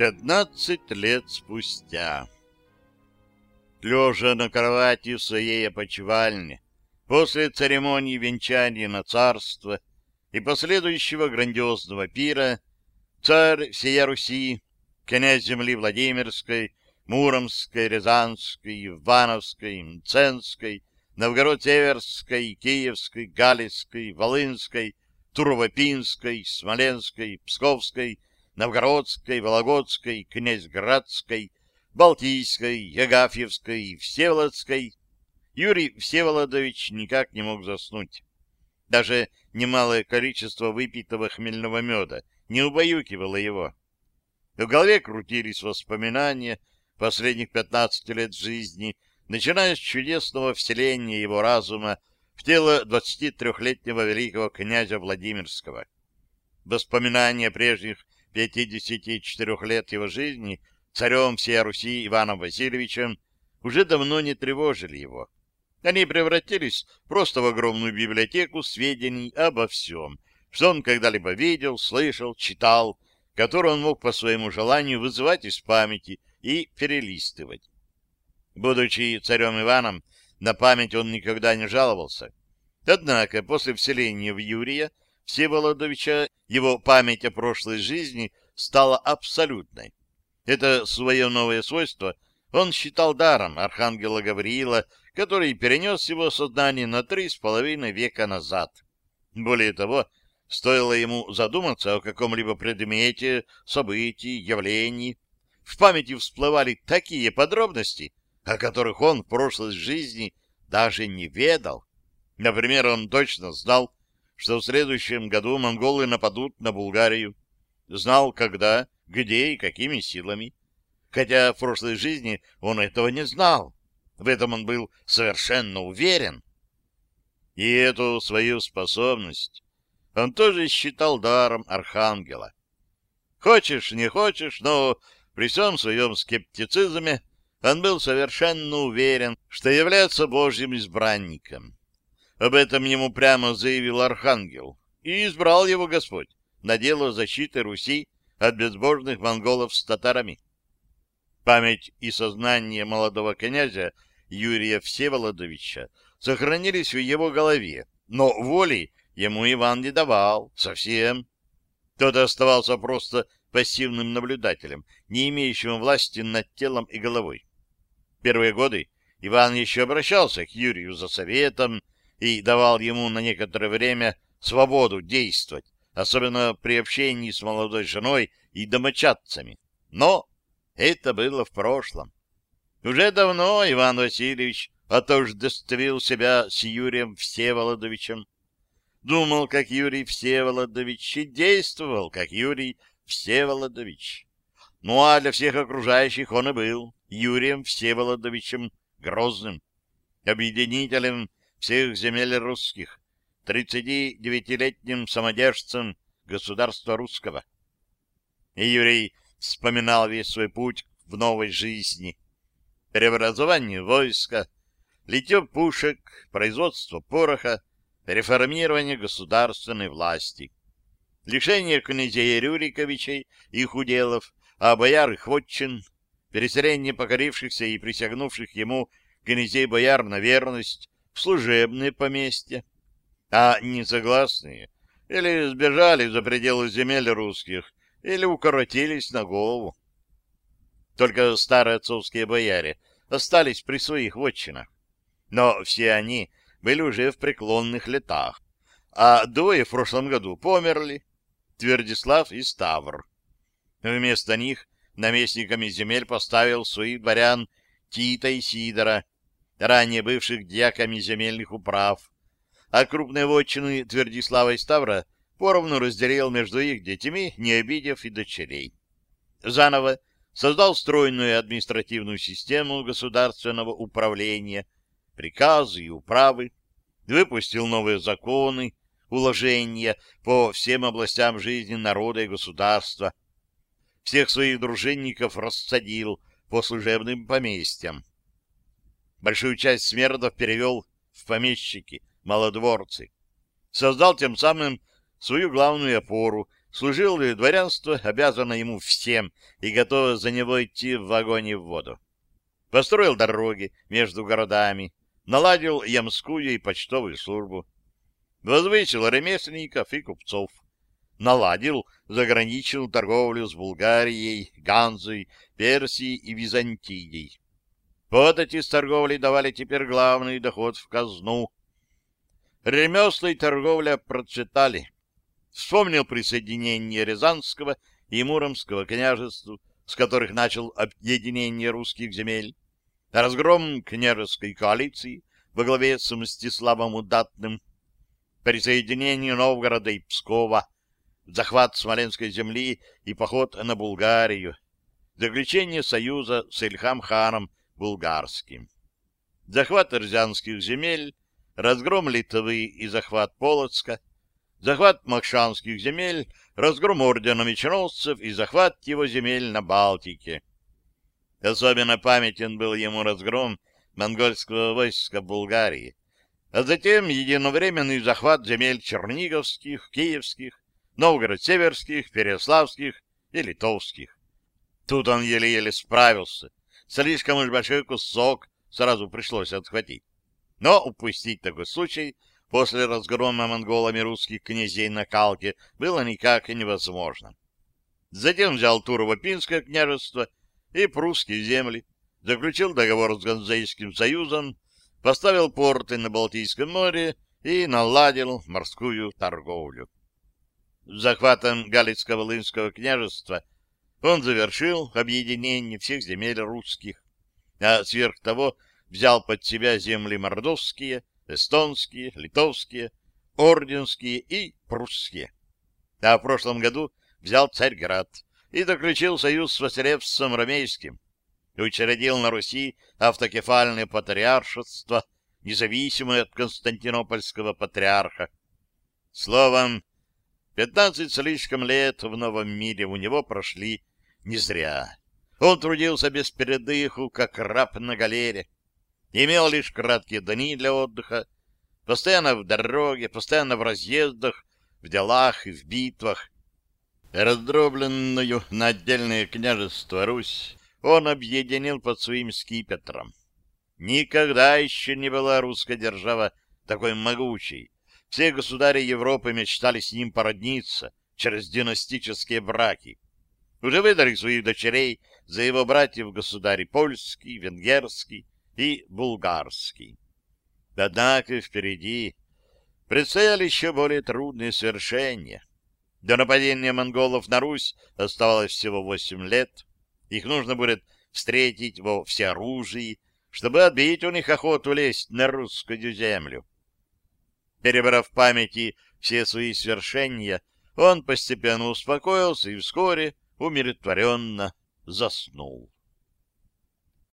Пятнадцать лет спустя. Лежа на кровати в своей опочивальне, после церемонии венчания на царство и последующего грандиозного пира, царь всея Руси, князь земли Владимирской, Муромской, Рязанской, Ивановской, Мценской, Новгород-Северской, Киевской, Галицкой, Волынской, Туровопинской, Смоленской, Псковской, Новгородской, Вологодской, Князьградской, Балтийской, Ягафьевской и Всеволодской, Юрий Всеволодович никак не мог заснуть. Даже немалое количество выпитого хмельного меда не убаюкивало его. В голове крутились воспоминания последних пятнадцати лет жизни, начиная с чудесного вселения его разума в тело 23-летнего великого князя Владимирского. Воспоминания прежних 54 лет его жизни царем всей Руси Иваном Васильевичем уже давно не тревожили его. Они превратились просто в огромную библиотеку сведений обо всем, что он когда-либо видел, слышал, читал, которую он мог по своему желанию вызывать из памяти и перелистывать. Будучи царем Иваном, на память он никогда не жаловался. Однако после вселения в Юрия Всеволодовича его память о прошлой жизни стала абсолютной. Это свое новое свойство он считал даром архангела Гавриила, который перенес его сознание на три с половиной века назад. Более того, стоило ему задуматься о каком-либо предмете, событии, явлении, в памяти всплывали такие подробности, о которых он в прошлой жизни даже не ведал. Например, он точно знал, что в следующем году монголы нападут на Булгарию. Знал, когда, где и какими силами. Хотя в прошлой жизни он этого не знал. В этом он был совершенно уверен. И эту свою способность он тоже считал даром архангела. Хочешь, не хочешь, но при всем своем скептицизме он был совершенно уверен, что является Божьим избранником. Об этом ему прямо заявил Архангел, и избрал его Господь на дело защиты Руси от безбожных монголов с татарами. Память и сознание молодого князя Юрия Всеволодовича сохранились в его голове, но воли ему Иван не давал совсем. Тот оставался просто пассивным наблюдателем, не имеющим власти над телом и головой. Первые годы Иван еще обращался к Юрию за советом, и давал ему на некоторое время свободу действовать, особенно при общении с молодой женой и домочадцами. Но это было в прошлом. Уже давно Иван Васильевич отождествил себя с Юрием Всеволодовичем. Думал, как Юрий Всеволодович, и действовал, как Юрий Всеволодович. Ну а для всех окружающих он и был Юрием Всеволодовичем Грозным, объединителем всех земель русских, 39-летним самодержцем государства русского. И Юрий вспоминал весь свой путь в новой жизни. Преобразование войска, литье пушек, производство пороха, реформирование государственной власти, лишение князей Рюриковичей и худелов, а бояр их вотчин, переселение покорившихся и присягнувших ему князей-бояр на верность, в служебные поместья, а несогласные или сбежали за пределы земель русских, или укоротились на голову. Только старые отцовские бояре остались при своих вотчинах, но все они были уже в преклонных летах, а двое в прошлом году померли, Твердислав и Ставр. Вместо них наместниками земель поставил своих дворян Тита и Сидора, ранее бывших дьяками земельных управ, а крупные вотчины Твердислава и Ставра поровну разделил между их детьми, не обидев и дочерей. Заново создал стройную административную систему государственного управления, приказы и управы, выпустил новые законы, уложения по всем областям жизни народа и государства, всех своих дружинников рассадил по служебным поместьям, большую часть смердов перевел в помещики, малодворцы. Создал тем самым свою главную опору служил и дворянство, обязано ему всем и готово за него идти в вагоне в воду. Построил дороги между городами, наладил ямскую и почтовую службу, возвысил ремесленников и купцов, наладил заграничную торговлю с Булгарией, Ганзой, Персией и Византией. Подати с торговлей давали теперь главный доход в казну. Ремесла и торговля процветали. Вспомнил присоединение Рязанского и Муромского княжеств, с которых начал объединение русских земель, разгром княжеской коалиции во главе с Мстиславом Удатным, присоединение Новгорода и Пскова, захват Смоленской земли и поход на Булгарию, заключение союза с Ильхам-ханом Булгарским, захват Рязанских земель, разгром Литвы и захват Полоцка, захват Махшанских земель, разгром ордена меченосцев и захват его земель на Балтике. Особенно памятен был ему разгром монгольского войска в Булгарии, а затем единовременный захват земель черниговских, киевских, новгород-северских, переславских и литовских. Тут он еле-еле справился. Слишком уж большой кусок сразу пришлось отхватить. Но упустить такой случай после разгрома монголами русских князей на Калке было никак невозможно. Затем взял Турово-Пинское княжество и прусские земли, заключил договор с Ганзейским союзом, поставил порты на Балтийском море и наладил морскую торговлю. Захватом Галицко-Волынского княжества он завершил объединение всех земель русских, а сверх того взял под себя земли мордовские, эстонские, литовские, орденские и прусские. А в прошлом году взял Царьград и заключил союз с Василевсом Ромейским, учредил на Руси автокефальное патриаршество, независимое от Константинопольского патриарха. Словом, пятнадцать слишком лет в новом мире у него прошли не зря. Он трудился без передыху, как раб на галере, имел лишь краткие дни для отдыха, постоянно в дороге, постоянно в разъездах, в делах и в битвах. Раздробленную на отдельные княжества Русь он объединил под своим скипетром. Никогда еще не была русская держава такой могучей. Все государи Европы мечтали с ним породниться через династические браки. Уже выдали своих дочерей за его братьев государи польский, венгерский и булгарский. Однако впереди предстояли еще более трудные свершения. До нападения монголов на Русь оставалось всего восемь лет. Их нужно будет встретить во всеоружии, чтобы отбить у них охоту лезть на русскую землю. Перебрав в памяти все свои свершения, он постепенно успокоился и вскоре умиротворенно заснул.